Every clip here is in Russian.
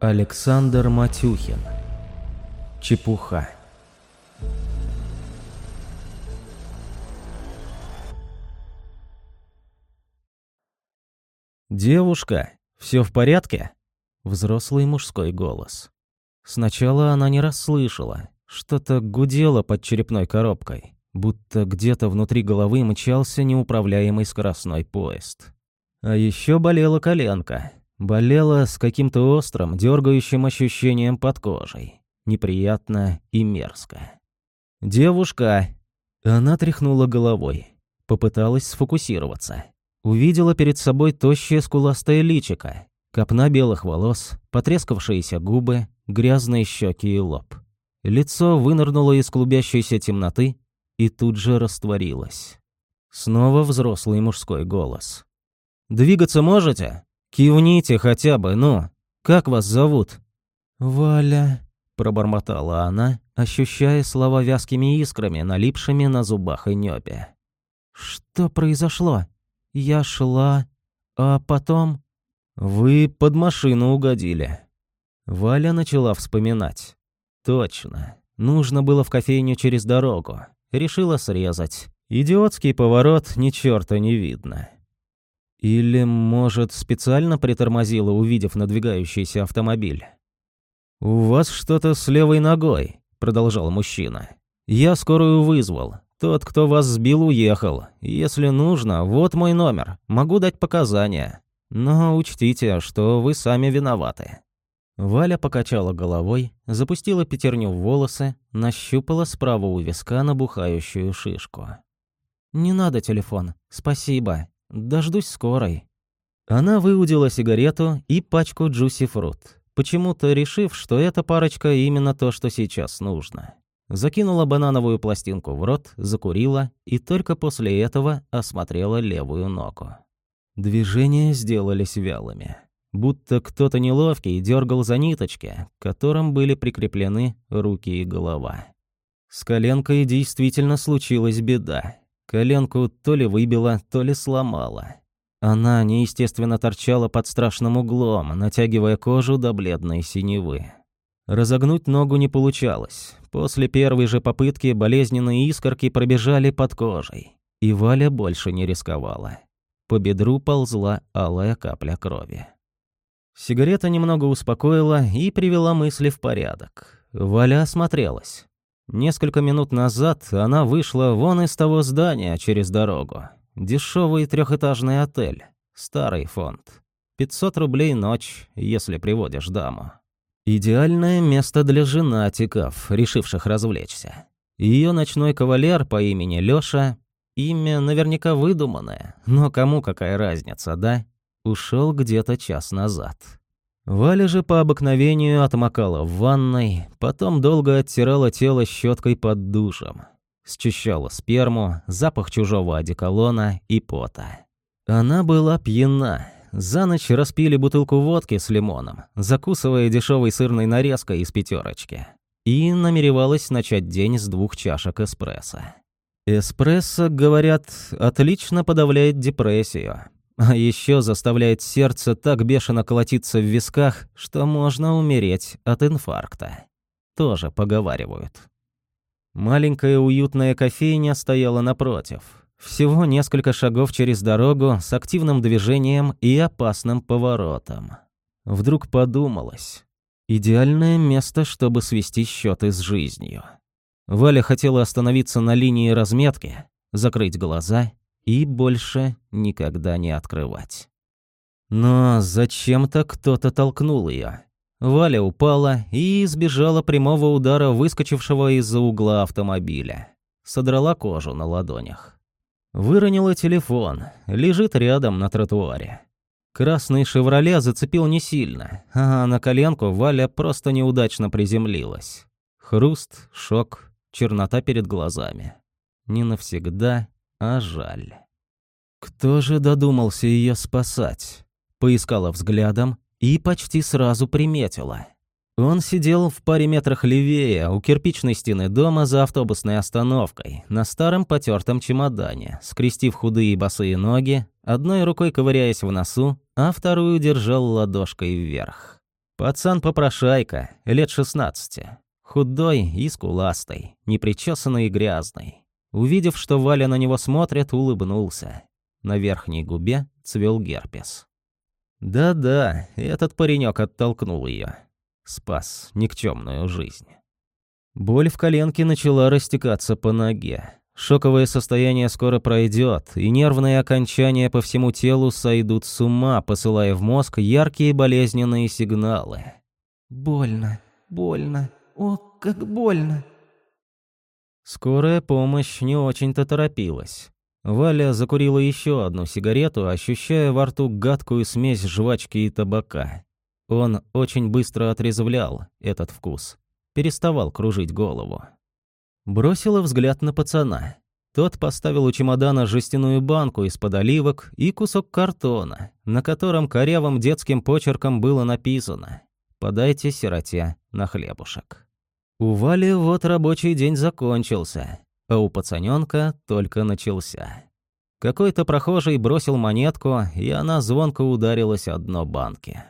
Александр Матюхин. Чепуха. «Девушка, все в порядке?» Взрослый мужской голос. Сначала она не расслышала. Что-то гудело под черепной коробкой, будто где-то внутри головы мчался неуправляемый скоростной поезд. А еще болела коленка. Болела с каким-то острым, дергающим ощущением под кожей. Неприятно и мерзко. «Девушка!» Она тряхнула головой. Попыталась сфокусироваться. Увидела перед собой тощее скуластое личико, копна белых волос, потрескавшиеся губы, грязные щеки и лоб. Лицо вынырнуло из клубящейся темноты и тут же растворилось. Снова взрослый мужской голос. «Двигаться можете? Кивните хотя бы, ну. Как вас зовут?» «Валя», — пробормотала она, ощущая слова вязкими искрами, налипшими на зубах и небе. «Что произошло?» Я шла, а потом... Вы под машину угодили. Валя начала вспоминать. Точно. Нужно было в кофейню через дорогу. Решила срезать. Идиотский поворот, ни черта не видно. Или, может, специально притормозила, увидев надвигающийся автомобиль? «У вас что-то с левой ногой», — продолжал мужчина. «Я скорую вызвал. Тот, кто вас сбил, уехал. Если нужно, вот мой номер. Могу дать показания. Но учтите, что вы сами виноваты». Валя покачала головой, запустила пятерню в волосы, нащупала справа у виска набухающую шишку. «Не надо телефон. Спасибо. Дождусь скорой». Она выудила сигарету и пачку Джуси Фрут, почему-то решив, что эта парочка именно то, что сейчас нужно. Закинула банановую пластинку в рот, закурила и только после этого осмотрела левую ногу. Движения сделались вялыми. Будто кто-то неловкий дергал за ниточки, к которым были прикреплены руки и голова. С коленкой действительно случилась беда. Коленку то ли выбила, то ли сломала. Она неестественно торчала под страшным углом, натягивая кожу до бледной синевы. Разогнуть ногу не получалось. После первой же попытки болезненные искорки пробежали под кожей. И Валя больше не рисковала. По бедру ползла алая капля крови. Сигарета немного успокоила и привела мысли в порядок. Валя осмотрелась. Несколько минут назад она вышла вон из того здания через дорогу. Дешевый трехэтажный отель. Старый фонд. 500 рублей ночь, если приводишь даму. Идеальное место для женатиков, решивших развлечься. Ее ночной кавалер по имени Лёша, имя наверняка выдуманное, но кому какая разница, да? Ушел где-то час назад. Валя же по обыкновению отмокала в ванной, потом долго оттирала тело щеткой под душем. Счищала сперму, запах чужого одеколона и пота. Она была пьяна, за ночь распили бутылку водки с лимоном, закусывая дешевой сырной нарезкой из пятерочки. И намеревалась начать день с двух чашек эспрессо. Эспрессо, говорят, отлично подавляет депрессию. А еще заставляет сердце так бешено колотиться в висках, что можно умереть от инфаркта. Тоже поговаривают. Маленькая уютная кофейня стояла напротив – всего несколько шагов через дорогу с активным движением и опасным поворотом. Вдруг подумалось. Идеальное место, чтобы свести счеты с жизнью. Валя хотела остановиться на линии разметки, закрыть глаза и больше никогда не открывать. Но зачем-то кто-то толкнул ее. Валя упала и избежала прямого удара выскочившего из-за угла автомобиля. Содрала кожу на ладонях. Выронила телефон, лежит рядом на тротуаре. Красный «Шевроле» зацепил не сильно, а на коленку Валя просто неудачно приземлилась. Хруст, шок, чернота перед глазами. Не навсегда, а жаль. Кто же додумался ее спасать? Поискала взглядом и почти сразу приметила. Он сидел в паре метрах левее, у кирпичной стены дома за автобусной остановкой, на старом потертом чемодане, скрестив худые босые ноги, одной рукой ковыряясь в носу, а вторую держал ладошкой вверх. Пацан-попрошайка, лет 16. Худой и скуластый, непричесанный и грязный. Увидев, что Валя на него смотрит, улыбнулся. На верхней губе цвел герпес. Да-да, этот паренек оттолкнул ее. Спас никчемную жизнь. Боль в коленке начала растекаться по ноге. Шоковое состояние скоро пройдет, и нервные окончания по всему телу сойдут с ума, посылая в мозг яркие болезненные сигналы. «Больно, больно, о, как больно!» Скорая помощь не очень-то торопилась. Валя закурила еще одну сигарету, ощущая во рту гадкую смесь жвачки и табака. Он очень быстро отрезвлял этот вкус. Переставал кружить голову. Бросила взгляд на пацана. Тот поставил у чемодана жестяную банку из-под оливок и кусок картона, на котором корявым детским почерком было написано «Подайте сироте на хлебушек». У Вали вот рабочий день закончился, а у пацанёнка только начался. Какой-то прохожий бросил монетку, и она звонко ударилась о дно банки.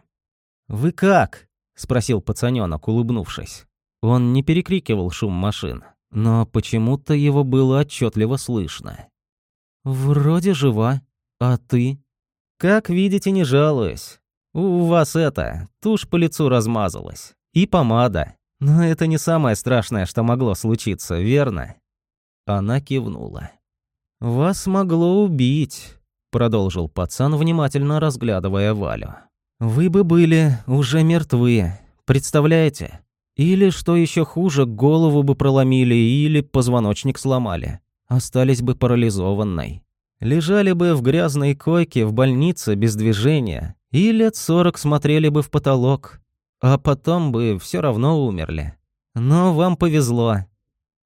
«Вы как?» — спросил пацанёнок, улыбнувшись. Он не перекрикивал шум машин, но почему-то его было отчетливо слышно. «Вроде жива, а ты?» «Как видите, не жалуюсь. У вас это, тушь по лицу размазалась. И помада. Но это не самое страшное, что могло случиться, верно?» Она кивнула. «Вас могло убить», — продолжил пацан, внимательно разглядывая Валю. «Вы бы были уже мертвы, представляете? Или, что еще хуже, голову бы проломили или позвоночник сломали. Остались бы парализованной. Лежали бы в грязной койке в больнице без движения и лет сорок смотрели бы в потолок. А потом бы все равно умерли. Но вам повезло.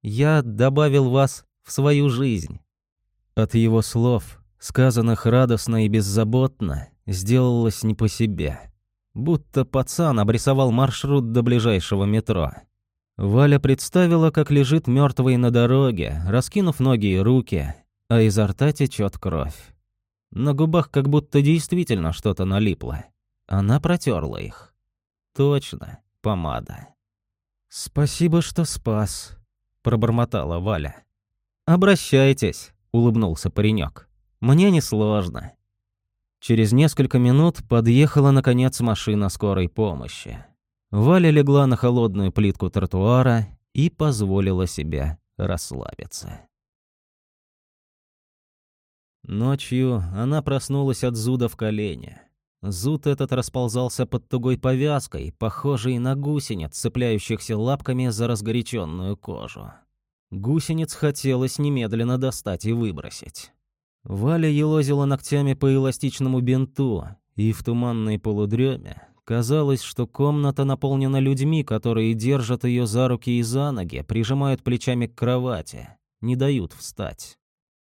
Я добавил вас в свою жизнь. От его слов, сказанных радостно и беззаботно, сделалось не по себе. Будто пацан обрисовал маршрут до ближайшего метро. Валя представила, как лежит мертвый на дороге, раскинув ноги и руки, а изо рта течет кровь. На губах как будто действительно что-то налипло. Она протерла их. Точно, помада. «Спасибо, что спас», — пробормотала Валя. «Обращайтесь», — улыбнулся паренек. «Мне несложно». Через несколько минут подъехала, наконец, машина скорой помощи. Валя легла на холодную плитку тротуара и позволила себе расслабиться. Ночью она проснулась от зуда в колене. Зуд этот расползался под тугой повязкой, похожей на гусениц, цепляющихся лапками за разгоряченную кожу. Гусениц хотелось немедленно достать и выбросить. Валя елозила ногтями по эластичному бинту, и в туманной полудреме казалось, что комната наполнена людьми, которые держат ее за руки и за ноги, прижимают плечами к кровати, не дают встать.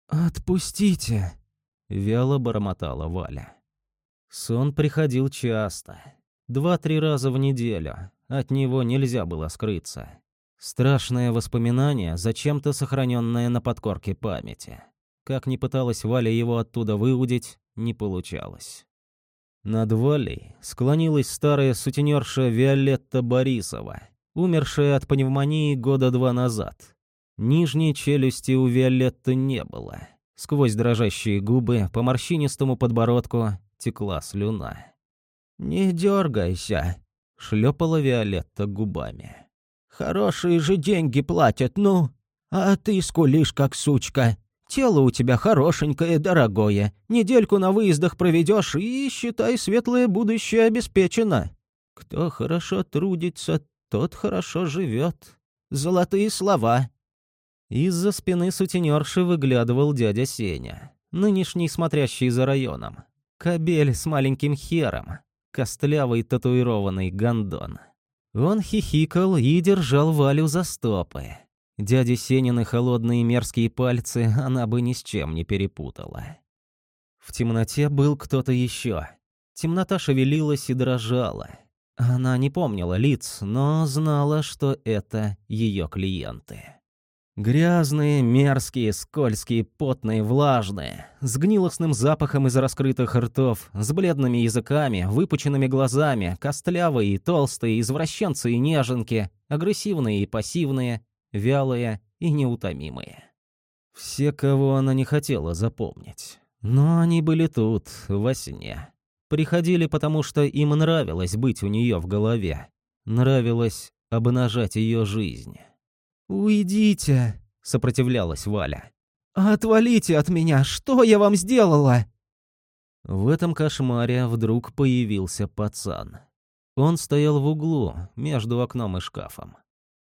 «Отпустите!» — вяло бормотала Валя. Сон приходил часто, два-три раза в неделю, от него нельзя было скрыться. Страшное воспоминание, зачем-то сохраненное на подкорке памяти. Как ни пыталась Валя его оттуда выудить, не получалось. Над Валей склонилась старая сутенерша Виолетта Борисова, умершая от пневмонии года два назад. Нижней челюсти у Виолетты не было. Сквозь дрожащие губы по морщинистому подбородку текла слюна. «Не дергайся», — шлепала Виолетта губами. «Хорошие же деньги платят, ну, а ты скулишь, как сучка. Тело у тебя хорошенькое, дорогое. Недельку на выездах проведешь и, считай, светлое будущее обеспечено. Кто хорошо трудится, тот хорошо живет. Золотые слова». Из-за спины сутенерши выглядывал дядя Сеня, нынешний смотрящий за районом. Кобель с маленьким хером, костлявый татуированный гондон. Он хихикал и держал Валю за стопы. Дяди Сенины холодные мерзкие пальцы она бы ни с чем не перепутала. В темноте был кто-то еще. Темнота шевелилась и дрожала. Она не помнила лиц, но знала, что это ее клиенты. Грязные, мерзкие, скользкие, потные, влажные, с гнилостным запахом из раскрытых ртов, с бледными языками, выпученными глазами, костлявые и толстые, извращенцы и неженки, агрессивные и пассивные, вялые и неутомимые. Все, кого она не хотела запомнить. Но они были тут, во сне. Приходили, потому что им нравилось быть у нее в голове. Нравилось обнажать ее жизнь. «Уйдите!» — сопротивлялась Валя. «Отвалите от меня! Что я вам сделала?» В этом кошмаре вдруг появился пацан. Он стоял в углу, между окном и шкафом.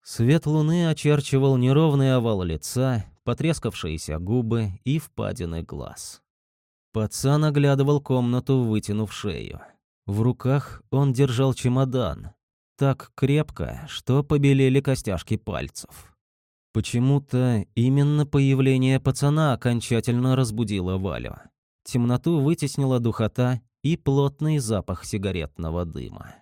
Свет луны очерчивал неровный овал лица, потрескавшиеся губы и впадины глаз. Пацан оглядывал комнату, вытянув шею. В руках он держал чемодан, так крепко, что побелели костяшки пальцев. Почему-то именно появление пацана окончательно разбудило Валю. Темноту вытеснила духота и плотный запах сигаретного дыма.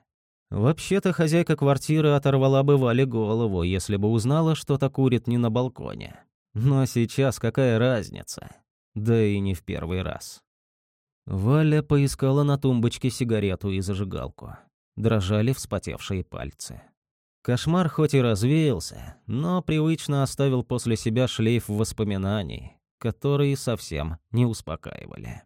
Вообще-то хозяйка квартиры оторвала бы Вале голову, если бы узнала, что-то курит не на балконе. Но сейчас какая разница? Да и не в первый раз. Валя поискала на тумбочке сигарету и зажигалку дрожали вспотевшие пальцы. Кошмар хоть и развеялся, но привычно оставил после себя шлейф воспоминаний, которые совсем не успокаивали.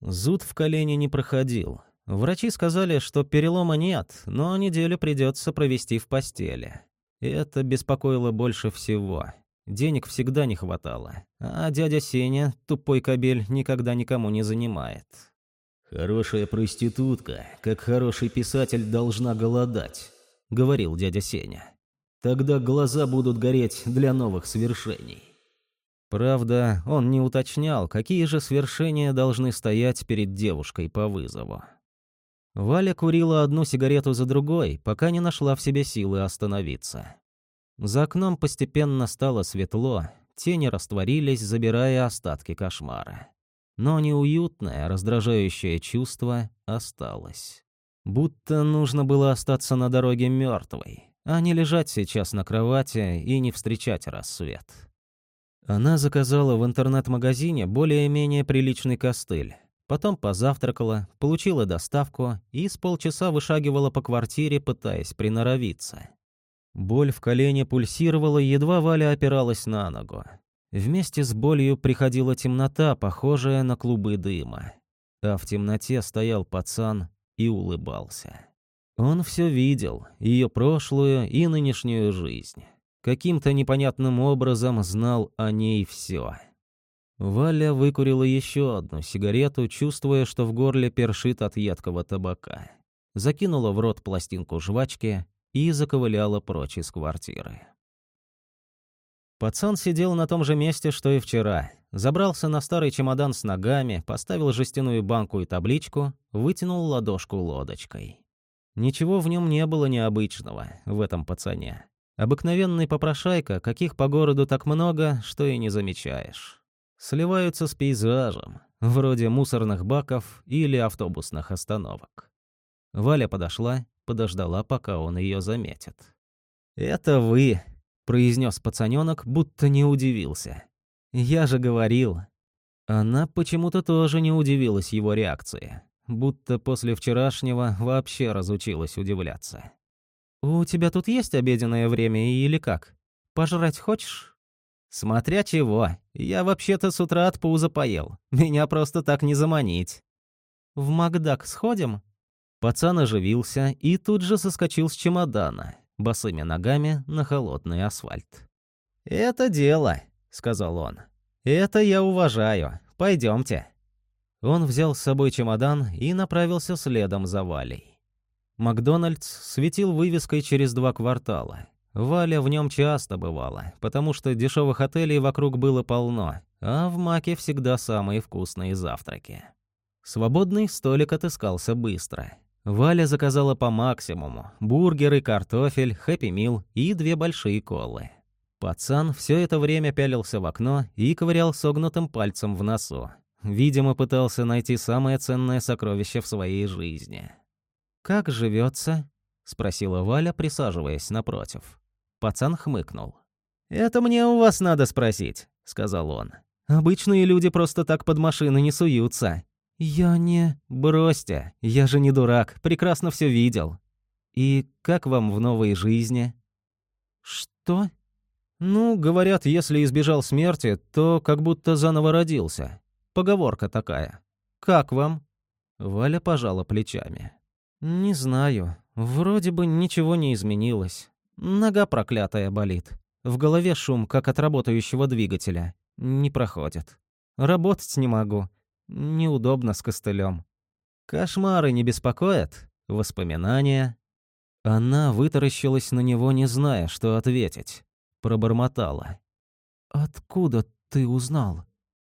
Зуд в колене не проходил. Врачи сказали, что перелома нет, но неделю придется провести в постели. И это беспокоило больше всего. Денег всегда не хватало, а дядя Сеня, тупой кобель, никогда никому не занимает. «Хорошая проститутка, как хороший писатель, должна голодать», — говорил дядя Сеня. «Тогда глаза будут гореть для новых свершений». Правда, он не уточнял, какие же свершения должны стоять перед девушкой по вызову. Валя курила одну сигарету за другой, пока не нашла в себе силы остановиться. За окном постепенно стало светло, тени растворились, забирая остатки кошмара но неуютное, раздражающее чувство осталось. Будто нужно было остаться на дороге мертвой, а не лежать сейчас на кровати и не встречать рассвет. Она заказала в интернет-магазине более-менее приличный костыль. Потом позавтракала, получила доставку и с полчаса вышагивала по квартире, пытаясь приноровиться. Боль в колене пульсировала, едва Валя опиралась на ногу. Вместе с болью приходила темнота, похожая на клубы дыма. А в темноте стоял пацан и улыбался. Он все видел, ее прошлую и нынешнюю жизнь. Каким-то непонятным образом знал о ней все. Валя выкурила еще одну сигарету, чувствуя, что в горле першит от едкого табака. Закинула в рот пластинку жвачки и заковыляла прочь из квартиры. Пацан сидел на том же месте, что и вчера. Забрался на старый чемодан с ногами, поставил жестяную банку и табличку, вытянул ладошку лодочкой. Ничего в нем не было необычного, в этом пацане. Обыкновенный попрошайка, каких по городу так много, что и не замечаешь. Сливаются с пейзажем, вроде мусорных баков или автобусных остановок. Валя подошла, подождала, пока он ее заметит. «Это вы», произнес пацаненок, будто не удивился. «Я же говорил». Она почему-то тоже не удивилась его реакции, будто после вчерашнего вообще разучилась удивляться. «У тебя тут есть обеденное время или как? Пожрать хочешь?» «Смотря чего. Я вообще-то с утра от пуза поел. Меня просто так не заманить». «В Макдак сходим?» Пацан оживился и тут же соскочил с чемодана, босыми ногами на холодный асфальт. «Это дело», — сказал он. «Это я уважаю. Пойдемте». Он взял с собой чемодан и направился следом за Валей. Макдональдс светил вывеской через два квартала. Валя в нем часто бывала, потому что дешевых отелей вокруг было полно, а в Маке всегда самые вкусные завтраки. Свободный столик отыскался быстро. Валя заказала по максимуму. Бургеры, картофель, хэппи-мил и две большие колы. Пацан все это время пялился в окно и ковырял согнутым пальцем в носу. Видимо, пытался найти самое ценное сокровище в своей жизни. «Как живется? спросила Валя, присаживаясь напротив. Пацан хмыкнул. «Это мне у вас надо спросить», — сказал он. «Обычные люди просто так под машины не суются». «Я не...» «Бросьте, я же не дурак, прекрасно все видел». «И как вам в новой жизни?» «Что?» «Ну, говорят, если избежал смерти, то как будто заново родился. Поговорка такая. Как вам?» Валя пожала плечами. «Не знаю. Вроде бы ничего не изменилось. Нога проклятая болит. В голове шум, как от работающего двигателя. Не проходит. Работать не могу. Неудобно с костылем. Кошмары не беспокоят? Воспоминания? Она вытаращилась на него, не зная, что ответить. Пробормотала. «Откуда ты узнал?»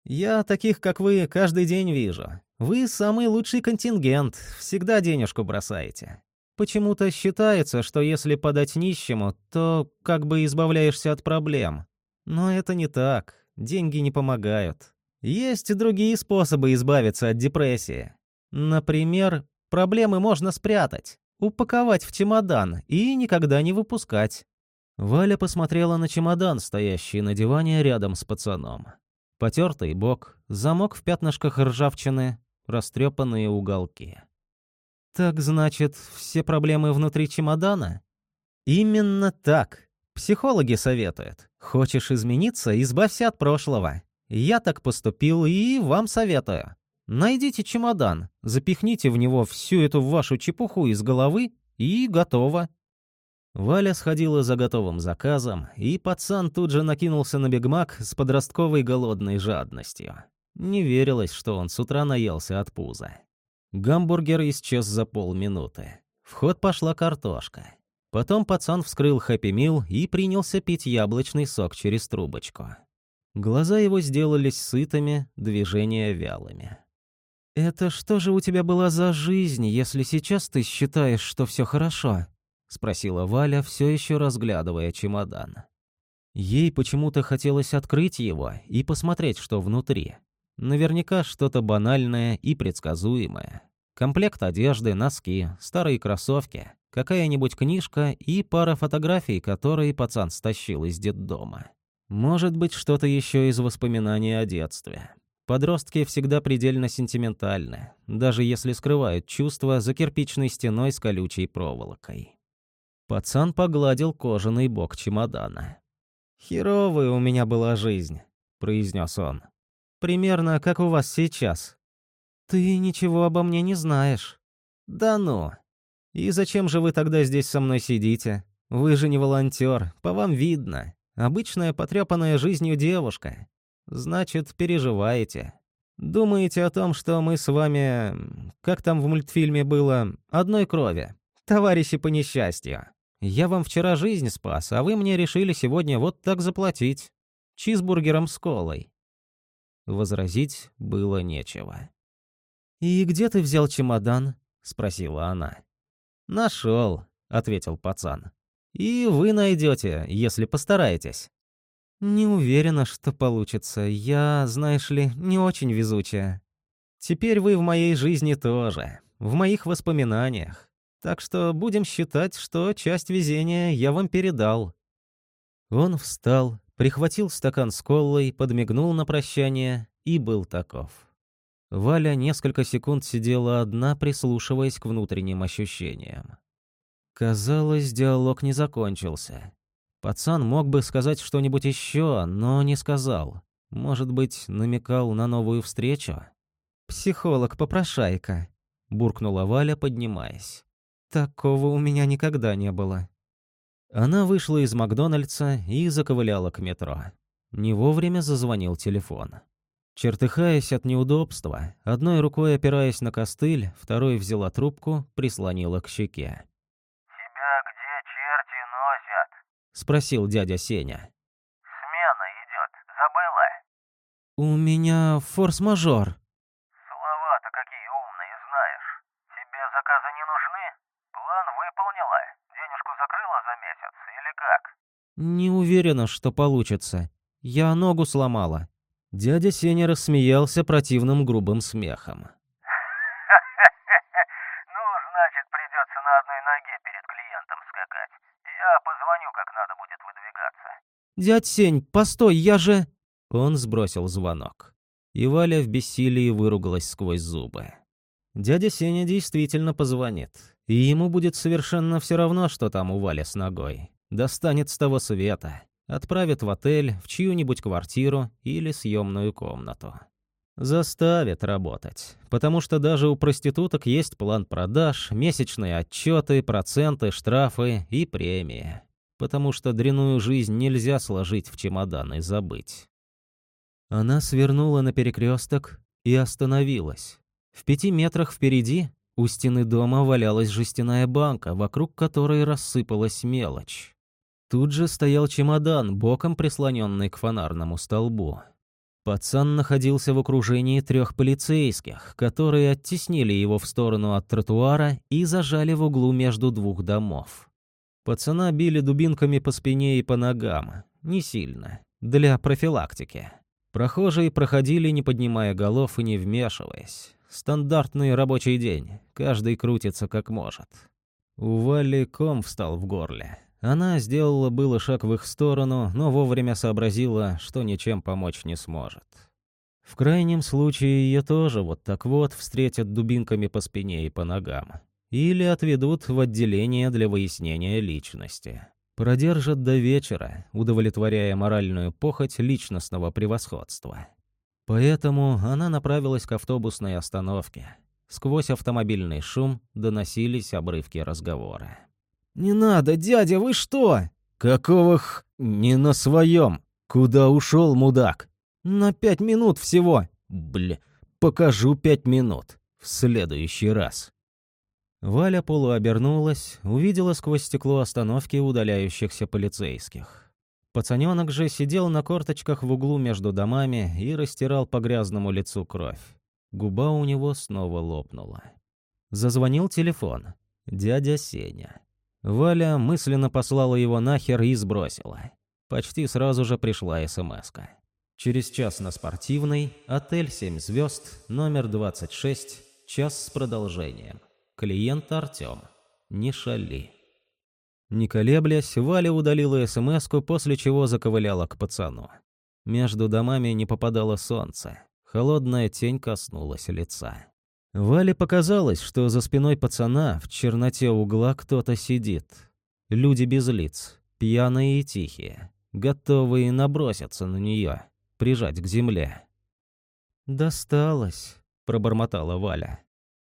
«Я таких, как вы, каждый день вижу. Вы самый лучший контингент, всегда денежку бросаете. Почему-то считается, что если подать нищему, то как бы избавляешься от проблем. Но это не так. Деньги не помогают. Есть другие способы избавиться от депрессии. Например, проблемы можно спрятать, упаковать в чемодан и никогда не выпускать. Валя посмотрела на чемодан, стоящий на диване рядом с пацаном. Потертый бок, замок в пятнышках ржавчины, растрепанные уголки. Так значит, все проблемы внутри чемодана? Именно так. Психологи советуют. Хочешь измениться, избавься от прошлого. Я так поступил и вам советую. Найдите чемодан, запихните в него всю эту вашу чепуху из головы и готово. Валя сходила за готовым заказом, и пацан тут же накинулся на бигмак с подростковой голодной жадностью. Не верилось, что он с утра наелся от пуза. Гамбургер исчез за полминуты. В ход пошла картошка. Потом пацан вскрыл хэппи мил и принялся пить яблочный сок через трубочку. Глаза его сделались сытыми, движения вялыми. «Это что же у тебя была за жизнь, если сейчас ты считаешь, что все хорошо?» — спросила Валя, все еще разглядывая чемодан. Ей почему-то хотелось открыть его и посмотреть, что внутри. Наверняка что-то банальное и предсказуемое. Комплект одежды, носки, старые кроссовки, какая-нибудь книжка и пара фотографий, которые пацан стащил из детдома. Может быть, что-то еще из воспоминаний о детстве. Подростки всегда предельно сентиментальны, даже если скрывают чувства за кирпичной стеной с колючей проволокой. Пацан погладил кожаный бок чемодана. «Херовая у меня была жизнь», — произнес он. Примерно как у вас сейчас. Ты ничего обо мне не знаешь. Да ну. И зачем же вы тогда здесь со мной сидите? Вы же не волонтер, по вам видно. Обычная потрепанная жизнью девушка. Значит, переживаете. Думаете о том, что мы с вами, как там в мультфильме было, одной крови, товарищи по несчастью. Я вам вчера жизнь спас, а вы мне решили сегодня вот так заплатить. Чизбургером с колой. Возразить было нечего. «И где ты взял чемодан?» — спросила она. «Нашел», — ответил пацан. «И вы найдете, если постараетесь». «Не уверена, что получится. Я, знаешь ли, не очень везучая. Теперь вы в моей жизни тоже, в моих воспоминаниях. Так что будем считать, что часть везения я вам передал». Он встал, прихватил стакан с колой, подмигнул на прощание и был таков. Валя несколько секунд сидела одна, прислушиваясь к внутренним ощущениям. Казалось, диалог не закончился. Пацан мог бы сказать что-нибудь еще, но не сказал. Может быть, намекал на новую встречу? «Психолог-попрошайка», — буркнула Валя, поднимаясь. «Такого у меня никогда не было». Она вышла из Макдональдса и заковыляла к метро. Не вовремя зазвонил телефон. Чертыхаясь от неудобства, одной рукой опираясь на костыль, второй взяла трубку, прислонила к щеке. «Тебя где черти носят?» — спросил дядя Сеня. «Смена идет. Забыла?» «У меня форс-мажор». «Слова-то какие умные знаешь. Тебе заказы не нужны? План выполнила? Денежку закрыла за месяц или как?» «Не уверена, что получится. Я ногу сломала». Дядя Сеня рассмеялся противным грубым смехом. «Ну, значит, придется на одной ноге перед клиентом скакать. Я позвоню, как надо будет выдвигаться». «Дядь Сень, постой, я же...» Он сбросил звонок. И Валя в бессилии выругалась сквозь зубы. Дядя Сеня действительно позвонит. И ему будет совершенно все равно, что там у Вали с ногой. Достанет с того света. Отправит в отель, в чью-нибудь квартиру или съемную комнату. Заставит работать, потому что даже у проституток есть план продаж, месячные отчеты, проценты, штрафы и премии. Потому что дряную жизнь нельзя сложить в чемодан и забыть. Она свернула на перекресток и остановилась. В пяти метрах впереди у стены дома валялась жестяная банка, вокруг которой рассыпалась мелочь. Тут же стоял чемодан, боком прислоненный к фонарному столбу. Пацан находился в окружении трех полицейских, которые оттеснили его в сторону от тротуара и зажали в углу между двух домов. Пацана били дубинками по спине и по ногам. Не сильно. Для профилактики. Прохожие проходили, не поднимая голов и не вмешиваясь. Стандартный рабочий день. Каждый крутится как может. У Вали ком встал в горле. Она сделала было шаг в их сторону, но вовремя сообразила, что ничем помочь не сможет. В крайнем случае ее тоже вот так вот встретят дубинками по спине и по ногам. Или отведут в отделение для выяснения личности. Продержат до вечера, удовлетворяя моральную похоть личностного превосходства. Поэтому она направилась к автобусной остановке. Сквозь автомобильный шум доносились обрывки разговора. «Не надо, дядя, вы что?» «Какого х... Не на своем. Куда ушел, мудак?» «На пять минут всего». «Бля, покажу пять минут. В следующий раз». Валя полуобернулась, увидела сквозь стекло остановки удаляющихся полицейских. Пацаненок же сидел на корточках в углу между домами и растирал по грязному лицу кровь. Губа у него снова лопнула. Зазвонил телефон. Дядя Сеня. Валя мысленно послала его нахер и сбросила. Почти сразу же пришла смс -ка. Через час на спортивный, отель 7 звезд, номер 26, час с продолжением. Клиент Артем. Не шали. Не колеблясь, Валя удалила смс после чего заковыляла к пацану. Между домами не попадало солнце. Холодная тень коснулась лица. Вале показалось, что за спиной пацана в черноте угла кто-то сидит. Люди без лиц, пьяные и тихие, готовые наброситься на нее, прижать к земле. «Досталось», — пробормотала Валя.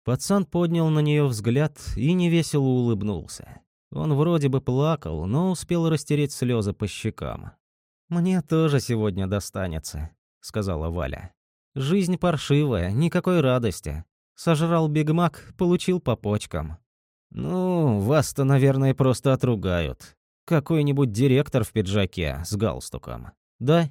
Пацан поднял на нее взгляд и невесело улыбнулся. Он вроде бы плакал, но успел растереть слезы по щекам. «Мне тоже сегодня достанется», — сказала Валя. «Жизнь паршивая, никакой радости. Сожрал Биг Мак, получил по почкам». «Ну, вас-то, наверное, просто отругают. Какой-нибудь директор в пиджаке с галстуком. Да?»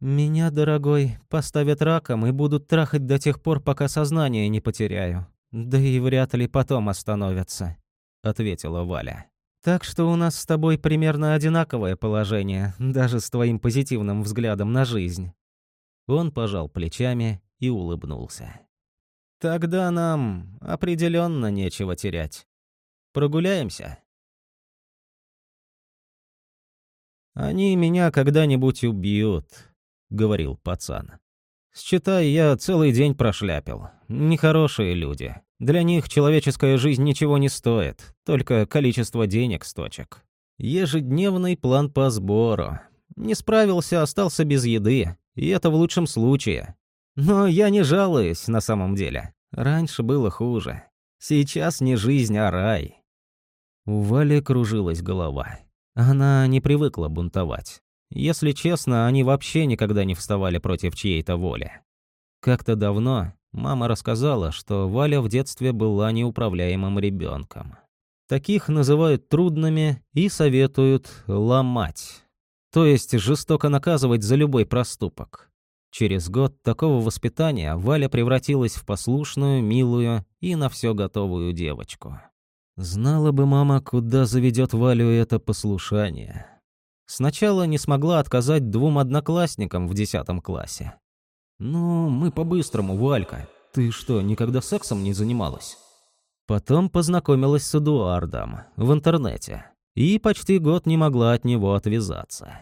«Меня, дорогой, поставят раком и будут трахать до тех пор, пока сознание не потеряю. Да и вряд ли потом остановятся», — ответила Валя. Так что у нас с тобой примерно одинаковое положение, даже с твоим позитивным взглядом на жизнь». Он пожал плечами и улыбнулся. «Тогда нам определенно нечего терять. Прогуляемся?» «Они меня когда-нибудь убьют», — говорил пацан. «Считай, я целый день прошляпил. Нехорошие люди. Для них человеческая жизнь ничего не стоит, только количество денег с точек. Ежедневный план по сбору. Не справился, остался без еды, и это в лучшем случае. Но я не жалуюсь на самом деле. Раньше было хуже. Сейчас не жизнь, а рай. У Вали кружилась голова. Она не привыкла бунтовать. Если честно, они вообще никогда не вставали против чьей-то воли. Как-то давно Мама рассказала, что Валя в детстве была неуправляемым ребенком. Таких называют трудными и советуют ломать. То есть жестоко наказывать за любой проступок. Через год такого воспитания Валя превратилась в послушную, милую и на все готовую девочку. Знала бы мама, куда заведет Валю это послушание. Сначала не смогла отказать двум одноклассникам в десятом классе. «Ну, мы по-быстрому, Валька. Ты что, никогда сексом не занималась?» Потом познакомилась с Эдуардом в интернете и почти год не могла от него отвязаться.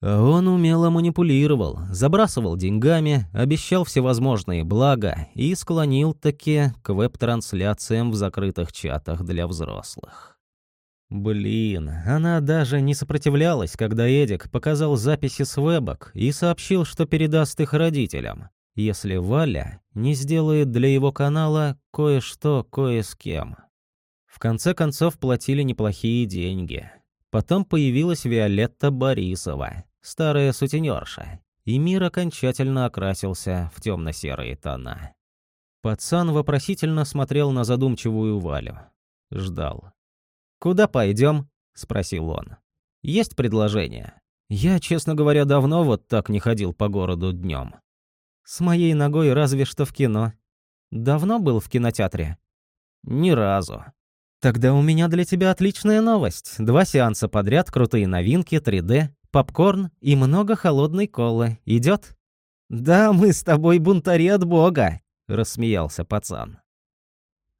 А он умело манипулировал, забрасывал деньгами, обещал всевозможные блага и склонил таки к веб-трансляциям в закрытых чатах для взрослых. Блин, она даже не сопротивлялась, когда Эдик показал записи с вебок и сообщил, что передаст их родителям, если Валя не сделает для его канала кое-что кое с кем. В конце концов платили неплохие деньги. Потом появилась Виолетта Борисова, старая сутенерша, и мир окончательно окрасился в темно-серые тона. Пацан вопросительно смотрел на задумчивую Валю. Ждал. «Куда пойдем?» — спросил он. «Есть предложение? Я, честно говоря, давно вот так не ходил по городу днем. С моей ногой разве что в кино. Давно был в кинотеатре?» «Ни разу», Тогда у меня для тебя отличная новость. Два сеанса подряд, крутые новинки, 3D, попкорн и много холодной колы. Идет? Да, мы с тобой бунтари от бога, рассмеялся пацан.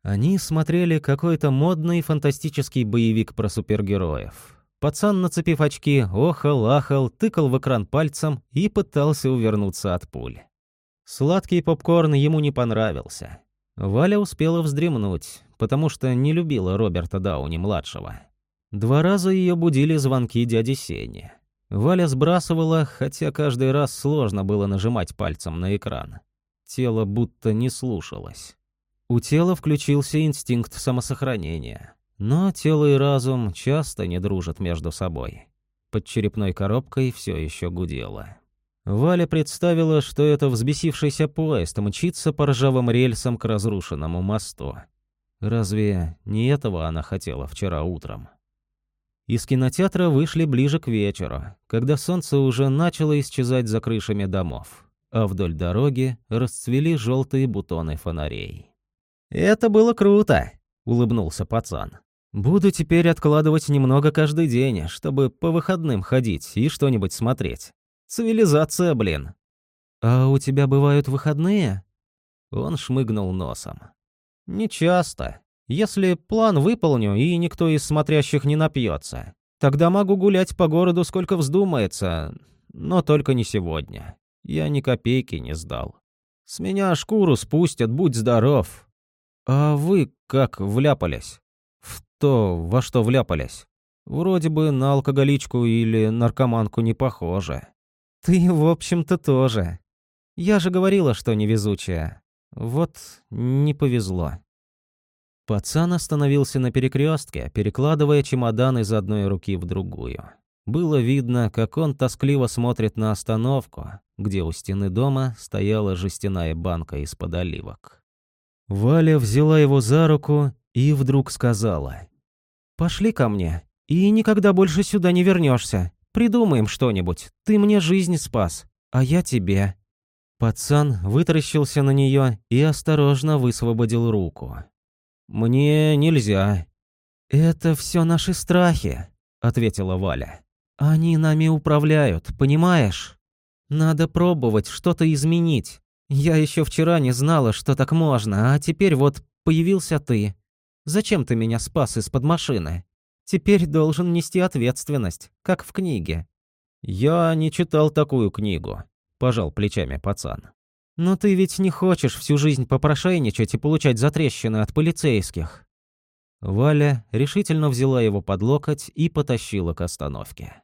Они смотрели какой-то модный фантастический боевик про супергероев. Пацан, нацепив очки, охал-ахал, тыкал в экран пальцем и пытался увернуться от пуль. Сладкий попкорн ему не понравился. Валя успела вздремнуть, потому что не любила Роберта Дауни-младшего. Два раза ее будили звонки дяди Сени. Валя сбрасывала, хотя каждый раз сложно было нажимать пальцем на экран. Тело будто не слушалось. У тела включился инстинкт самосохранения. Но тело и разум часто не дружат между собой. Под черепной коробкой все еще гудело. Валя представила, что это взбесившийся поезд мчится по ржавым рельсам к разрушенному мосту. Разве не этого она хотела вчера утром? Из кинотеатра вышли ближе к вечеру, когда солнце уже начало исчезать за крышами домов, а вдоль дороги расцвели желтые бутоны фонарей. «Это было круто!» — улыбнулся пацан. «Буду теперь откладывать немного каждый день, чтобы по выходным ходить и что-нибудь смотреть. Цивилизация, блин. А у тебя бывают выходные? Он шмыгнул носом. Не часто. Если план выполню и никто из смотрящих не напьется, тогда могу гулять по городу сколько вздумается, но только не сегодня. Я ни копейки не сдал. С меня шкуру спустят, будь здоров. А вы как вляпались? В то, во что вляпались? Вроде бы на алкоголичку или наркоманку не похоже. Ты, в общем-то, тоже. Я же говорила, что невезучая. Вот не повезло. Пацан остановился на перекрестке, перекладывая чемодан из одной руки в другую. Было видно, как он тоскливо смотрит на остановку, где у стены дома стояла жестяная банка из-под оливок. Валя взяла его за руку и вдруг сказала. «Пошли ко мне, и никогда больше сюда не вернешься. Придумаем что-нибудь. Ты мне жизнь спас, а я тебе». Пацан вытаращился на нее и осторожно высвободил руку. «Мне нельзя». «Это все наши страхи», — ответила Валя. «Они нами управляют, понимаешь? Надо пробовать что-то изменить. Я еще вчера не знала, что так можно, а теперь вот появился ты. Зачем ты меня спас из-под машины?» Теперь должен нести ответственность, как в книге». «Я не читал такую книгу», — пожал плечами пацан. «Но ты ведь не хочешь всю жизнь попрошайничать и получать затрещины от полицейских». Валя решительно взяла его под локоть и потащила к остановке.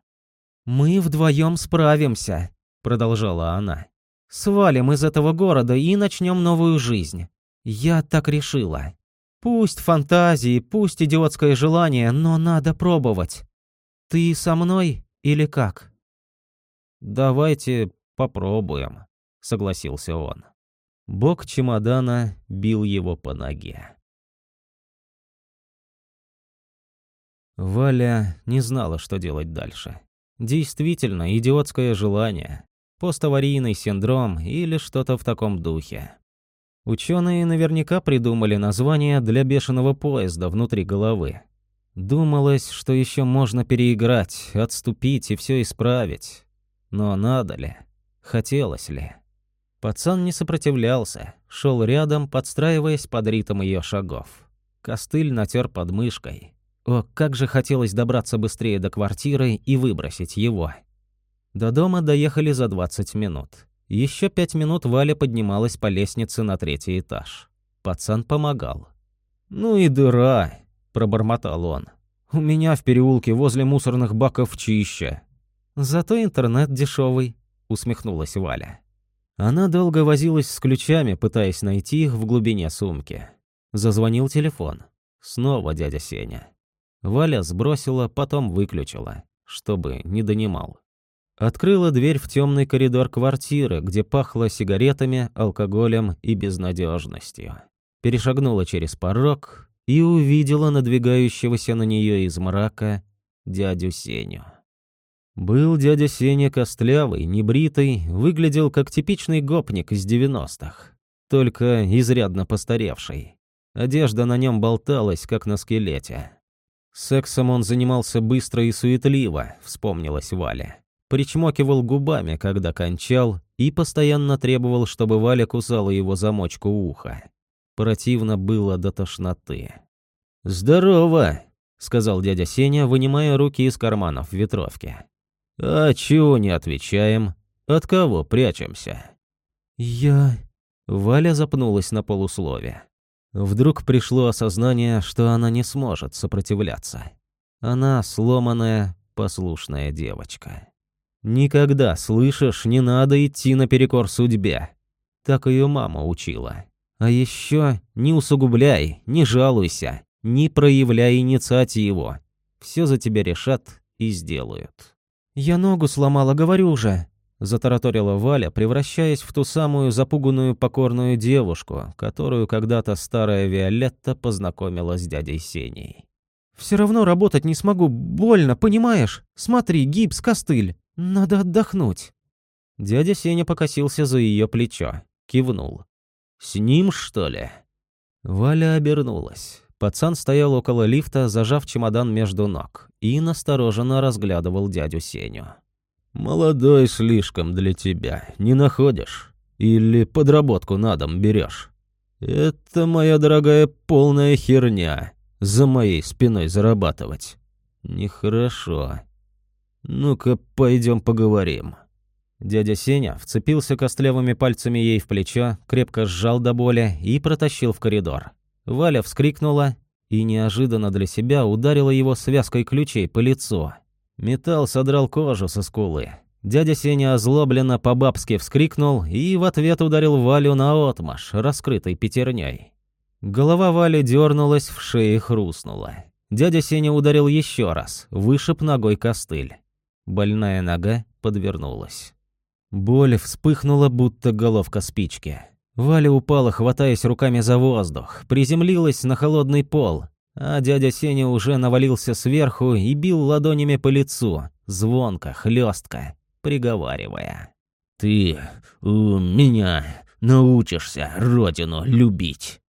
«Мы вдвоем справимся», — продолжала она. «Свалим из этого города и начнем новую жизнь. Я так решила. Пусть фантазии, пусть идиотское желание, но надо пробовать. Ты со мной или как? Давайте попробуем, согласился он. Бок чемодана бил его по ноге. Валя не знала, что делать дальше. Действительно, идиотское желание, поставарийный синдром или что-то в таком духе. Ученые наверняка придумали название для бешеного поезда внутри головы. Думалось, что еще можно переиграть, отступить и все исправить. Но надо ли? Хотелось ли? Пацан не сопротивлялся, шел рядом, подстраиваясь под ритм ее шагов. Костыль натер подмышкой. О, как же хотелось добраться быстрее до квартиры и выбросить его. До дома доехали за 20 минут. Еще пять минут Валя поднималась по лестнице на третий этаж. Пацан помогал. «Ну и дыра», — пробормотал он. «У меня в переулке возле мусорных баков чище». «Зато интернет дешевый», — усмехнулась Валя. Она долго возилась с ключами, пытаясь найти их в глубине сумки. Зазвонил телефон. Снова дядя Сеня. Валя сбросила, потом выключила, чтобы не донимал. Открыла дверь в темный коридор квартиры, где пахло сигаретами, алкоголем и безнадежностью. Перешагнула через порог и увидела надвигающегося на нее из мрака дядю Сеню. Был дядя Сеня костлявый, небритый, выглядел как типичный гопник из девяностых, только изрядно постаревший. Одежда на нем болталась, как на скелете. Сексом он занимался быстро и суетливо, вспомнилась Валя. Причмокивал губами, когда кончал, и постоянно требовал, чтобы Валя кусала его замочку уха. Противно было до тошноты. «Здорово!» — сказал дядя Сеня, вынимая руки из карманов ветровки. «А чего не отвечаем? От кого прячемся?» «Я...» Валя запнулась на полуслове. Вдруг пришло осознание, что она не сможет сопротивляться. Она сломанная, послушная девочка. Никогда, слышишь, не надо идти наперекор судьбе. Так ее мама учила. А еще не усугубляй, не жалуйся, не проявляй инициативу. Все за тебя решат и сделают. «Я ногу сломала, говорю же», затараторила Валя, превращаясь в ту самую запуганную покорную девушку, которую когда-то старая Виолетта познакомила с дядей Сеней. «Все равно работать не смогу, больно, понимаешь? Смотри, гипс, костыль, надо отдохнуть». Дядя Сеня покосился за ее плечо, кивнул. «С ним, что ли?» Валя обернулась. Пацан стоял около лифта, зажав чемодан между ног, и настороженно разглядывал дядю Сеню. «Молодой слишком для тебя, не находишь? Или подработку на дом берешь? Это, моя дорогая, полная херня. За моей спиной зарабатывать. Нехорошо. Ну-ка, пойдем поговорим». Дядя Сеня вцепился костлявыми пальцами ей в плечо, крепко сжал до боли и протащил в коридор. Валя вскрикнула и неожиданно для себя ударила его связкой ключей по лицу. Металл содрал кожу со скулы. Дядя Сеня озлобленно по-бабски вскрикнул и в ответ ударил Валю наотмашь, раскрытой пятерней. Голова Вали дернулась, в шее хрустнула. Дядя Сеня ударил еще раз, вышиб ногой костыль. Больная нога подвернулась. Боль вспыхнула, будто головка спички. Валя упала, хватаясь руками за воздух, приземлилась на холодный пол, а дядя Сеня уже навалился сверху и бил ладонями по лицу, звонко, хлестко, приговаривая. «Ты у меня научишься родину любить».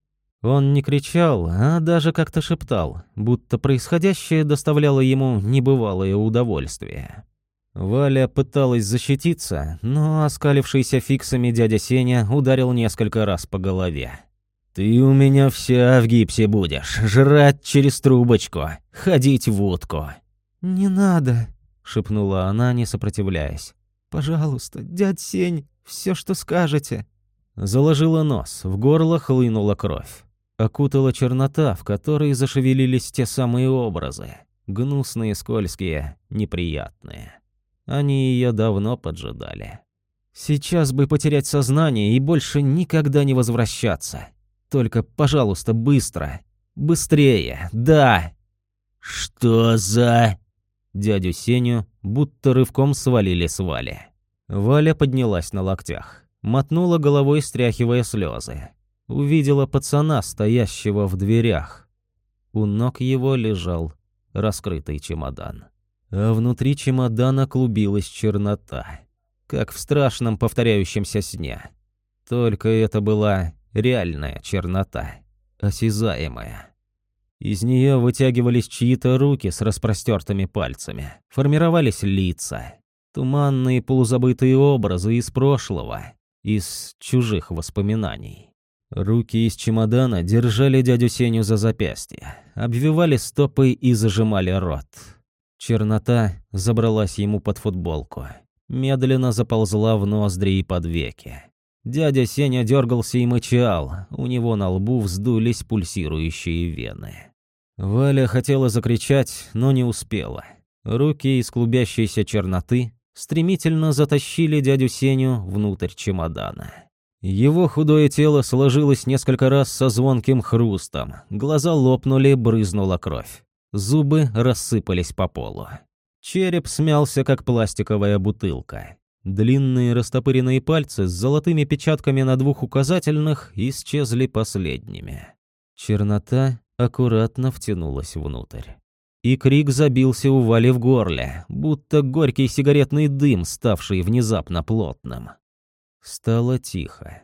Он не кричал, а даже как-то шептал, будто происходящее доставляло ему небывалое удовольствие. Валя пыталась защититься, но оскалившийся фиксами дядя Сеня ударил несколько раз по голове. «Ты у меня вся в гипсе будешь, жрать через трубочку, ходить в утку». «Не надо», — шепнула она, не сопротивляясь. «Пожалуйста, дядь Сень, все, что скажете». Заложила нос, в горло хлынула кровь. Окутала чернота, в которой зашевелились те самые образы. Гнусные, скользкие, неприятные. Они ее давно поджидали. Сейчас бы потерять сознание и больше никогда не возвращаться. Только, пожалуйста, быстро. Быстрее, да. Что за... Дядю Сеню будто рывком свалили с Вали. Валя поднялась на локтях. Мотнула головой, стряхивая слезы. Увидела пацана, стоящего в дверях. У ног его лежал раскрытый чемодан. А внутри чемодана клубилась чернота. Как в страшном повторяющемся сне. Только это была реальная чернота, осязаемая. Из нее вытягивались чьи-то руки с распростертыми пальцами, формировались лица, туманные полузабытые образы из прошлого, из чужих воспоминаний. Руки из чемодана держали дядю Сеню за запястье, обвивали стопы и зажимали рот. Чернота забралась ему под футболку, медленно заползла в ноздри и под веки. Дядя Сеня дергался и мычал, у него на лбу вздулись пульсирующие вены. Валя хотела закричать, но не успела. Руки из клубящейся черноты стремительно затащили дядю Сеню внутрь чемодана. Его худое тело сложилось несколько раз со звонким хрустом, глаза лопнули, брызнула кровь. Зубы рассыпались по полу. Череп смялся, как пластиковая бутылка. Длинные растопыренные пальцы с золотыми печатками на двух указательных исчезли последними. Чернота аккуратно втянулась внутрь. И крик забился у Вали в горле, будто горький сигаретный дым, ставший внезапно плотным. Стало тихо.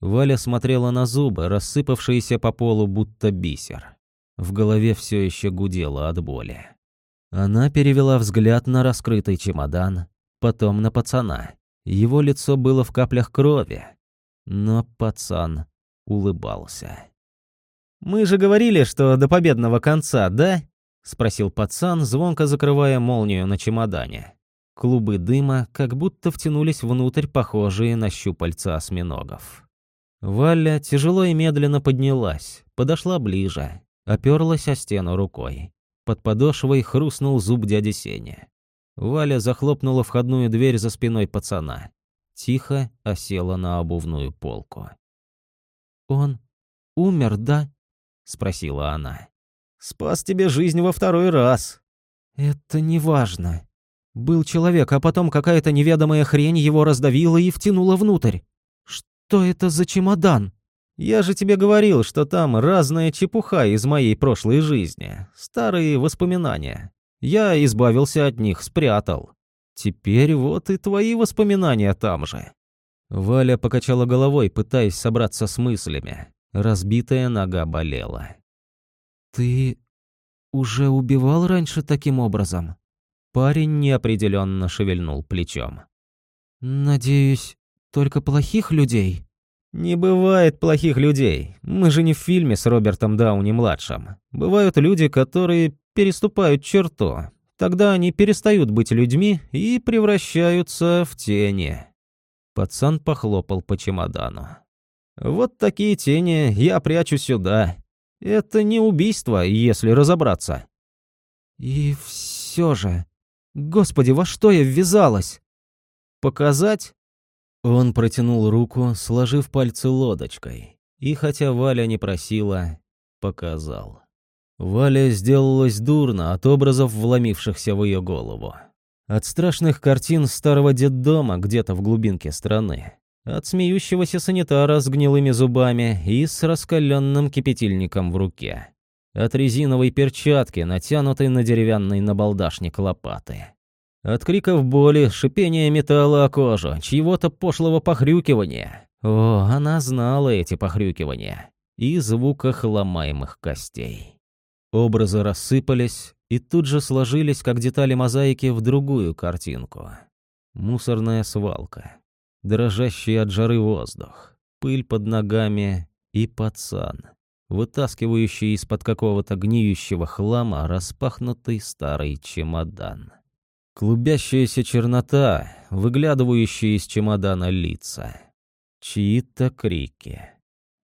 Валя смотрела на зубы, рассыпавшиеся по полу, будто бисер. В голове все еще гудело от боли. Она перевела взгляд на раскрытый чемодан, потом на пацана. Его лицо было в каплях крови, но пацан улыбался. «Мы же говорили, что до победного конца, да?» — спросил пацан, звонко закрывая молнию на чемодане. Клубы дыма как будто втянулись внутрь, похожие на щупальца осьминогов. Валя тяжело и медленно поднялась, подошла ближе, оперлась о стену рукой. Под подошвой хрустнул зуб дяди Сени. Валя захлопнула входную дверь за спиной пацана. Тихо осела на обувную полку. «Он умер, да?» — спросила она. «Спас тебе жизнь во второй раз». «Это не важно. Был человек, а потом какая-то неведомая хрень его раздавила и втянула внутрь. Что это за чемодан? Я же тебе говорил, что там разная чепуха из моей прошлой жизни, старые воспоминания. Я избавился от них, спрятал. Теперь вот и твои воспоминания там же. Валя покачала головой, пытаясь собраться с мыслями. Разбитая нога болела. «Ты уже убивал раньше таким образом?» Парень неопределенно шевельнул плечом. «Надеюсь, только плохих людей?» «Не бывает плохих людей. Мы же не в фильме с Робертом Дауни-младшим. Бывают люди, которые переступают черту. Тогда они перестают быть людьми и превращаются в тени». Пацан похлопал по чемодану. «Вот такие тени я прячу сюда. Это не убийство, если разобраться». «И все же...» Господи, во что я ввязалась? Показать? Он протянул руку, сложив пальцы лодочкой. И хотя Валя не просила, показал. Валя сделалась дурно от образов, вломившихся в ее голову. От страшных картин старого детдома где-то в глубинке страны. От смеющегося санитара с гнилыми зубами и с раскаленным кипятильником в руке от резиновой перчатки, натянутой на деревянный набалдашник лопаты. От криков боли, шипения металла о кожу, чьего-то пошлого похрюкивания. О, она знала эти похрюкивания. И звуках ломаемых костей. Образы рассыпались и тут же сложились, как детали мозаики, в другую картинку. Мусорная свалка. Дрожащий от жары воздух. Пыль под ногами и пацан вытаскивающий из-под какого-то гниющего хлама распахнутый старый чемодан. Клубящаяся чернота, выглядывающие из чемодана лица. Чьи-то крики.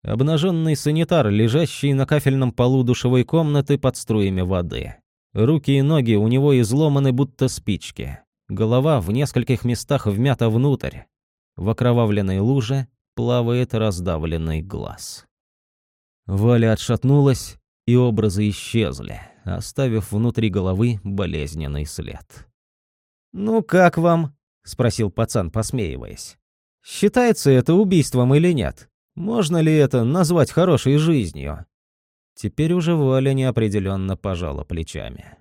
Обнаженный санитар, лежащий на кафельном полу душевой комнаты под струями воды. Руки и ноги у него изломаны, будто спички. Голова в нескольких местах вмята внутрь. В окровавленной луже плавает раздавленный глаз. Валя отшатнулась, и образы исчезли, оставив внутри головы болезненный след. «Ну как вам?» — спросил пацан, посмеиваясь. «Считается это убийством или нет? Можно ли это назвать хорошей жизнью?» Теперь уже Валя неопределенно пожала плечами.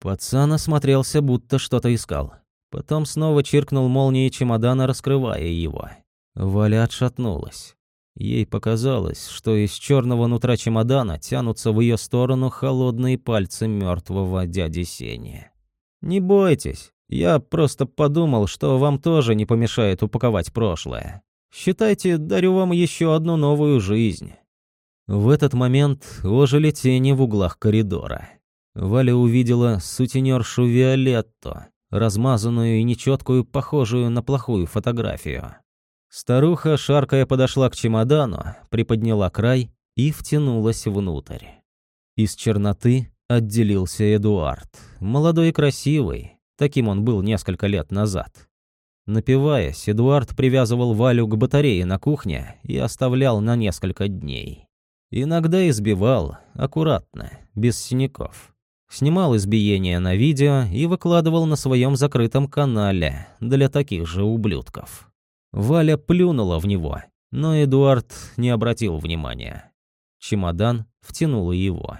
Пацан осмотрелся, будто что-то искал. Потом снова чиркнул молнией чемодана, раскрывая его. Валя отшатнулась. Ей показалось, что из черного нутра чемодана тянутся в ее сторону холодные пальцы мертвого дяди Сени. «Не бойтесь, я просто подумал, что вам тоже не помешает упаковать прошлое. Считайте, дарю вам еще одну новую жизнь». В этот момент ожили тени в углах коридора. Валя увидела сутенершу Виолетту, размазанную и нечеткую, похожую на плохую фотографию. Старуха, шаркая, подошла к чемодану, приподняла край и втянулась внутрь. Из черноты отделился Эдуард, молодой и красивый, таким он был несколько лет назад. Напиваясь, Эдуард привязывал Валю к батарее на кухне и оставлял на несколько дней. Иногда избивал, аккуратно, без синяков. Снимал избиение на видео и выкладывал на своем закрытом канале для таких же ублюдков. Валя плюнула в него, но Эдуард не обратил внимания. Чемодан втянул его.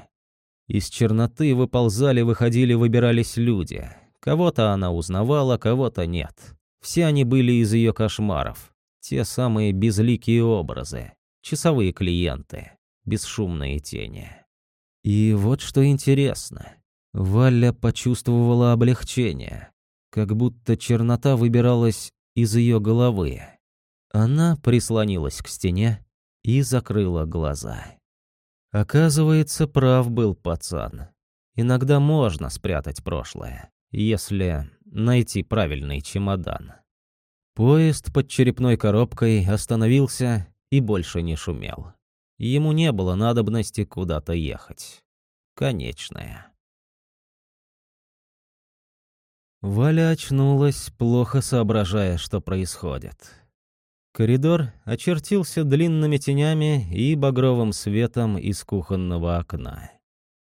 Из черноты выползали, выходили, выбирались люди. Кого-то она узнавала, кого-то нет. Все они были из ее кошмаров. Те самые безликие образы, часовые клиенты, бесшумные тени. И вот что интересно. Валя почувствовала облегчение, как будто чернота выбиралась из ее головы. Она прислонилась к стене и закрыла глаза. Оказывается, прав был пацан. Иногда можно спрятать прошлое, если найти правильный чемодан. Поезд под черепной коробкой остановился и больше не шумел. Ему не было надобности куда-то ехать. Конечная. Валя очнулась, плохо соображая, что происходит. Коридор очертился длинными тенями и багровым светом из кухонного окна.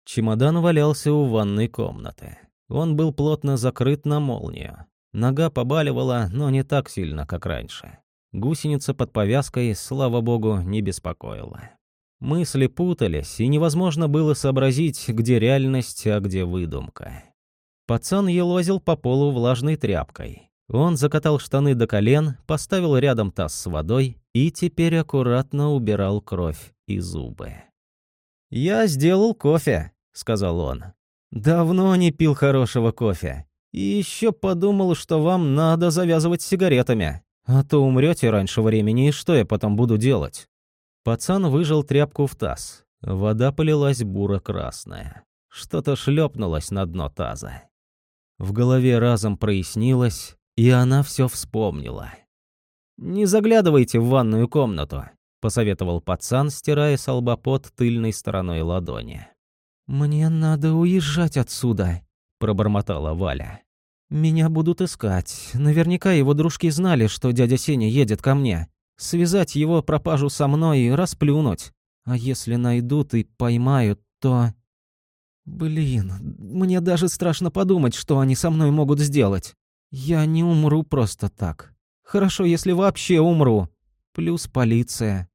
Чемодан валялся у ванной комнаты. Он был плотно закрыт на молнию. Нога побаливала, но не так сильно, как раньше. Гусеница под повязкой, слава богу, не беспокоила. Мысли путались, и невозможно было сообразить, где реальность, а где выдумка. Пацан елозил по полу влажной тряпкой. Он закатал штаны до колен, поставил рядом таз с водой и теперь аккуратно убирал кровь и зубы. «Я сделал кофе», — сказал он. Давно не пил хорошего кофе. И еще подумал, что вам надо завязывать сигаретами. А то умрете раньше времени, и что я потом буду делать?» Пацан выжал тряпку в таз. Вода полилась буро-красная. Что-то шлепнулось на дно таза. В голове разом прояснилось, и она все вспомнила. «Не заглядывайте в ванную комнату», — посоветовал пацан, стирая с тыльной стороной ладони. «Мне надо уезжать отсюда», — пробормотала Валя. «Меня будут искать. Наверняка его дружки знали, что дядя Сеня едет ко мне. Связать его пропажу со мной и расплюнуть. А если найдут и поймают, то... Блин, мне даже страшно подумать, что они со мной могут сделать. Я не умру просто так. Хорошо, если вообще умру. Плюс полиция.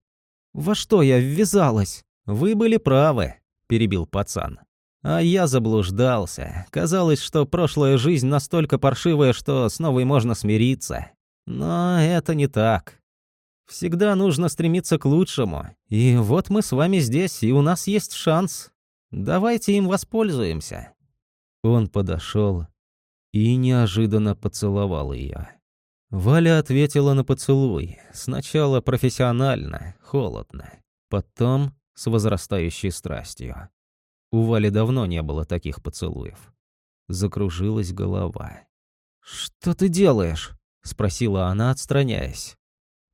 Во что я ввязалась? Вы были правы, перебил пацан. А я заблуждался. Казалось, что прошлая жизнь настолько паршивая, что с новой можно смириться. Но это не так. Всегда нужно стремиться к лучшему. И вот мы с вами здесь, и у нас есть шанс. Давайте им воспользуемся. Он подошел и неожиданно поцеловал ее. Валя ответила на поцелуй. Сначала профессионально, холодно. Потом с возрастающей страстью. У Вали давно не было таких поцелуев. Закружилась голова. «Что ты делаешь?» — спросила она, отстраняясь.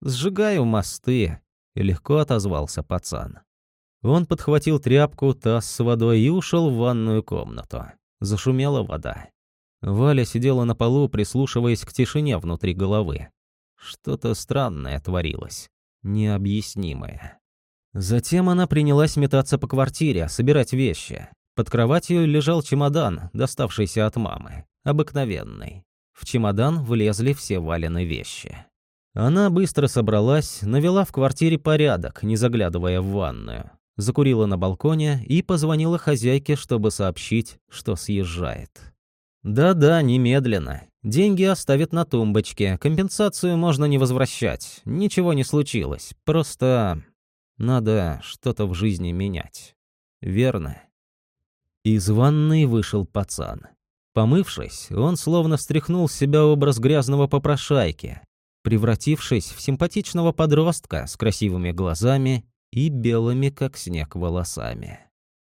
«Сжигаю мосты», — легко отозвался пацан. Он подхватил тряпку, таз с водой и ушел в ванную комнату. Зашумела вода. Валя сидела на полу, прислушиваясь к тишине внутри головы. Что-то странное творилось, необъяснимое. Затем она принялась метаться по квартире, собирать вещи. Под кроватью лежал чемодан, доставшийся от мамы, обыкновенный. В чемодан влезли все Валины вещи. Она быстро собралась, навела в квартире порядок, не заглядывая в ванную. Закурила на балконе и позвонила хозяйке, чтобы сообщить, что съезжает. Да-да, немедленно. Деньги оставят на тумбочке, компенсацию можно не возвращать. Ничего не случилось, просто надо что-то в жизни менять. Верно? Из ванной вышел пацан. Помывшись, он словно стряхнул с себя образ грязного попрошайки, превратившись в симпатичного подростка с красивыми глазами и белыми, как снег, волосами.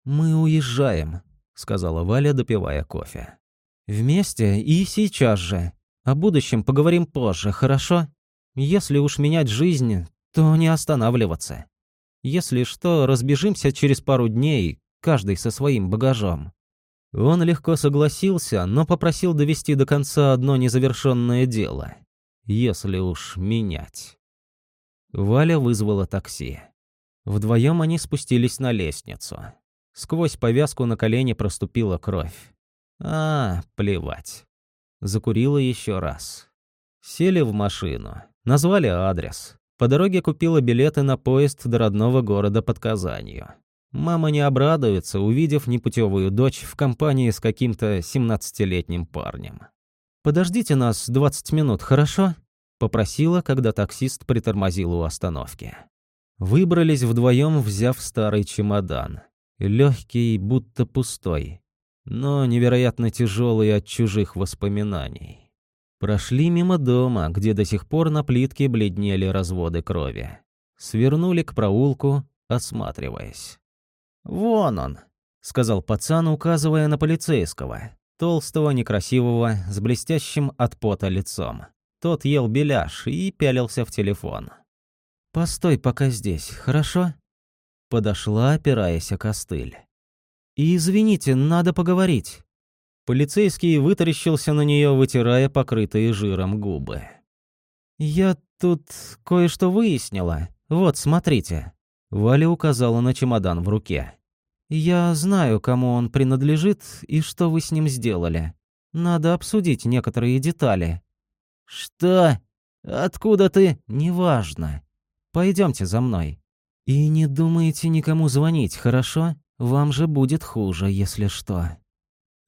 «Мы уезжаем», — сказала Валя, допивая кофе. Вместе и сейчас же. О будущем поговорим позже, хорошо? Если уж менять жизнь, то не останавливаться. Если что, разбежимся через пару дней, каждый со своим багажом. Он легко согласился, но попросил довести до конца одно незавершенное дело. Если уж менять. Валя вызвала такси. Вдвоем они спустились на лестницу. Сквозь повязку на колене проступила кровь. А, плевать. Закурила еще раз. Сели в машину. Назвали адрес. По дороге купила билеты на поезд до родного города под Казанью. Мама не обрадуется, увидев непутевую дочь в компании с каким-то 17-летним парнем. «Подождите нас 20 минут, хорошо?» — попросила, когда таксист притормозил у остановки. Выбрались вдвоем, взяв старый чемодан. Легкий, будто пустой, но невероятно тяжелый от чужих воспоминаний. Прошли мимо дома, где до сих пор на плитке бледнели разводы крови. Свернули к проулку, осматриваясь. «Вон он», — сказал пацан, указывая на полицейского. Толстого, некрасивого, с блестящим от пота лицом. Тот ел беляш и пялился в телефон. «Постой пока здесь, хорошо?» Подошла, опираясь о костыль. «И извините, надо поговорить». Полицейский вытаращился на нее, вытирая покрытые жиром губы. «Я тут кое-что выяснила. Вот, смотрите». Валя указала на чемодан в руке. «Я знаю, кому он принадлежит и что вы с ним сделали. Надо обсудить некоторые детали». «Что? Откуда ты?» «Неважно. Пойдемте за мной. И не думайте никому звонить, хорошо? Вам же будет хуже, если что».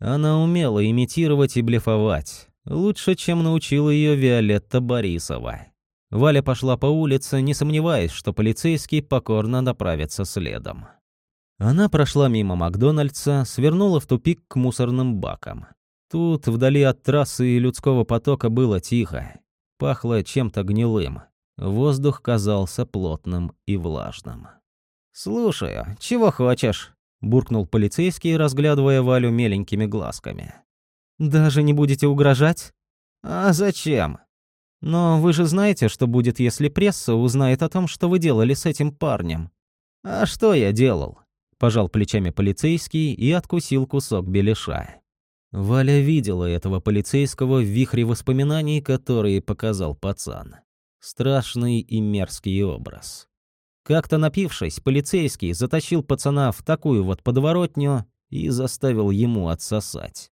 Она умела имитировать и блефовать. Лучше, чем научила ее Виолетта Борисова. Валя пошла по улице, не сомневаясь, что полицейский покорно направится следом. Она прошла мимо Макдональдса, свернула в тупик к мусорным бакам. Тут, вдали от трассы и людского потока, было тихо. Пахло чем-то гнилым. Воздух казался плотным и влажным. «Слушаю, чего хочешь?» — буркнул полицейский, разглядывая Валю меленькими глазками. «Даже не будете угрожать?» «А зачем?» «Но вы же знаете, что будет, если пресса узнает о том, что вы делали с этим парнем». «А что я делал?» — пожал плечами полицейский и откусил кусок беляша. Валя видела этого полицейского в вихре воспоминаний, которые показал пацан. Страшный и мерзкий образ. Как-то напившись, полицейский затащил пацана в такую вот подворотню и заставил ему отсосать.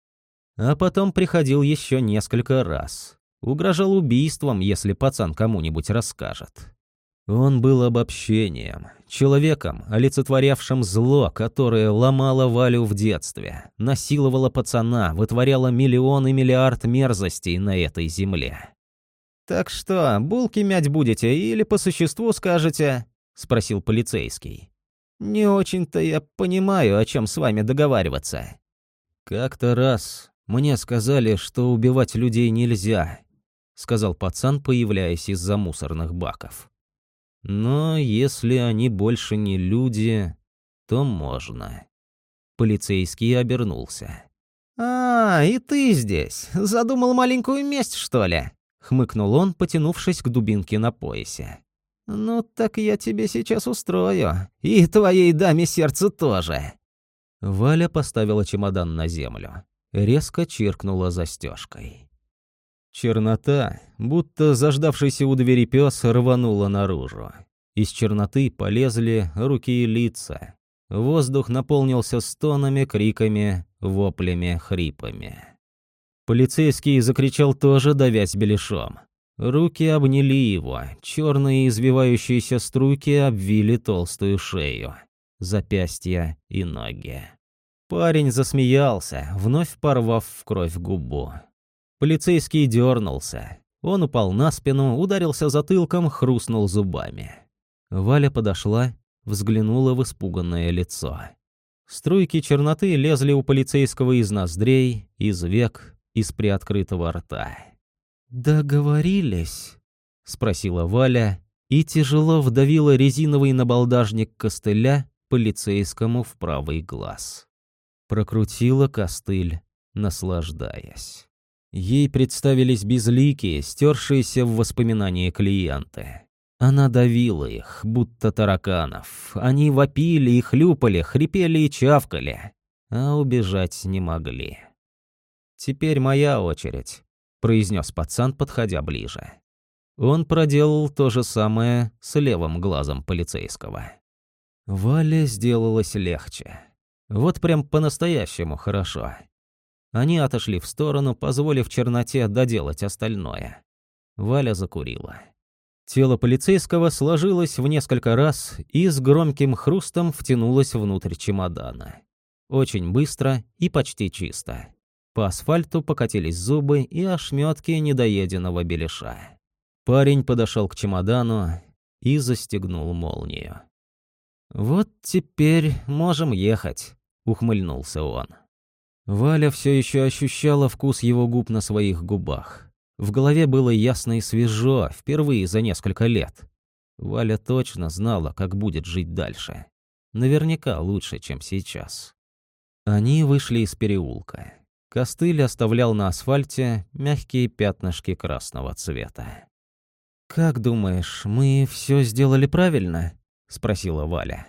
А потом приходил еще несколько раз. Угрожал убийством, если пацан кому-нибудь расскажет. Он был обобщением, человеком, олицетворявшим зло, которое ломало Валю в детстве, насиловало пацана, вытворяло миллион и миллиард мерзостей на этой земле. «Так что, булки мять будете или по существу скажете?» — спросил полицейский. «Не очень-то я понимаю, о чем с вами договариваться». «Как-то раз мне сказали, что убивать людей нельзя», — сказал пацан, появляясь из-за мусорных баков. «Но если они больше не люди, то можно». Полицейский обернулся. «А, и ты здесь. Задумал маленькую месть, что ли?» — хмыкнул он, потянувшись к дубинке на поясе. «Ну так я тебе сейчас устрою. И твоей даме сердце тоже». Валя поставила чемодан на землю. Резко чиркнула застежкой. Чернота, будто заждавшийся у двери пес, рванула наружу. Из черноты полезли руки и лица. Воздух наполнился стонами, криками, воплями, хрипами. Полицейский закричал тоже, давясь беляшом. Руки обняли его, черные извивающиеся струйки обвили толстую шею, запястья и ноги. Парень засмеялся, вновь порвав в кровь губу. Полицейский дернулся. Он упал на спину, ударился затылком, хрустнул зубами. Валя подошла, взглянула в испуганное лицо. Струйки черноты лезли у полицейского из ноздрей, из век, из приоткрытого рта. «Договорились?» — спросила Валя и тяжело вдавила резиновый набалдажник костыля полицейскому в правый глаз. Прокрутила костыль наслаждаясь. Ей представились безликие, стершиеся в воспоминания клиенты. Она давила их, будто тараканов. Они вопили и хлюпали, хрипели и чавкали, а убежать не могли. «Теперь моя очередь», — произнес пацан, подходя ближе. Он проделал то же самое с левым глазом полицейского. Вале сделалось легче. Вот прям по-настоящему хорошо. Они отошли в сторону, позволив черноте доделать остальное. Валя закурила. Тело полицейского сложилось в несколько раз и с громким хрустом втянулось внутрь чемодана. Очень быстро и почти чисто. По асфальту покатились зубы и ошметки недоеденного беляша. Парень подошел к чемодану и застегнул молнию. «Вот теперь можем ехать», — ухмыльнулся он. Валя все еще ощущала вкус его губ на своих губах. В голове было ясно и свежо, впервые за несколько лет. Валя точно знала, как будет жить дальше. Наверняка лучше, чем сейчас. Они вышли из переулка. Костыль оставлял на асфальте мягкие пятнышки красного цвета. «Как думаешь, мы все сделали правильно?» — спросила Валя.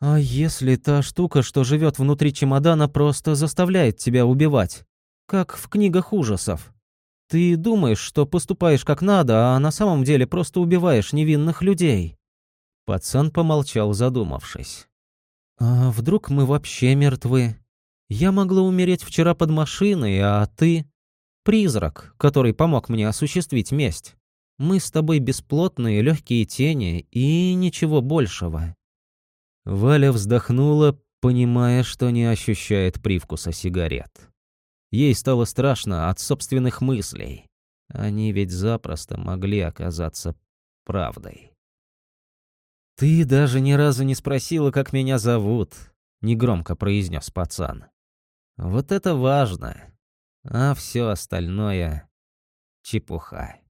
«А если та штука, что живет внутри чемодана, просто заставляет тебя убивать? Как в книгах ужасов. Ты думаешь, что поступаешь как надо, а на самом деле просто убиваешь невинных людей». Пацан помолчал, задумавшись. «А вдруг мы вообще мертвы? Я могла умереть вчера под машиной, а ты...» «Призрак, который помог мне осуществить месть. Мы с тобой бесплотные легкие тени и ничего большего. Валя вздохнула, понимая, что не ощущает привкуса сигарет. Ей стало страшно от собственных мыслей. Они ведь запросто могли оказаться правдой. «Ты даже ни разу не спросила, как меня зовут», — негромко произнес пацан. «Вот это важно, а все остальное — чепуха».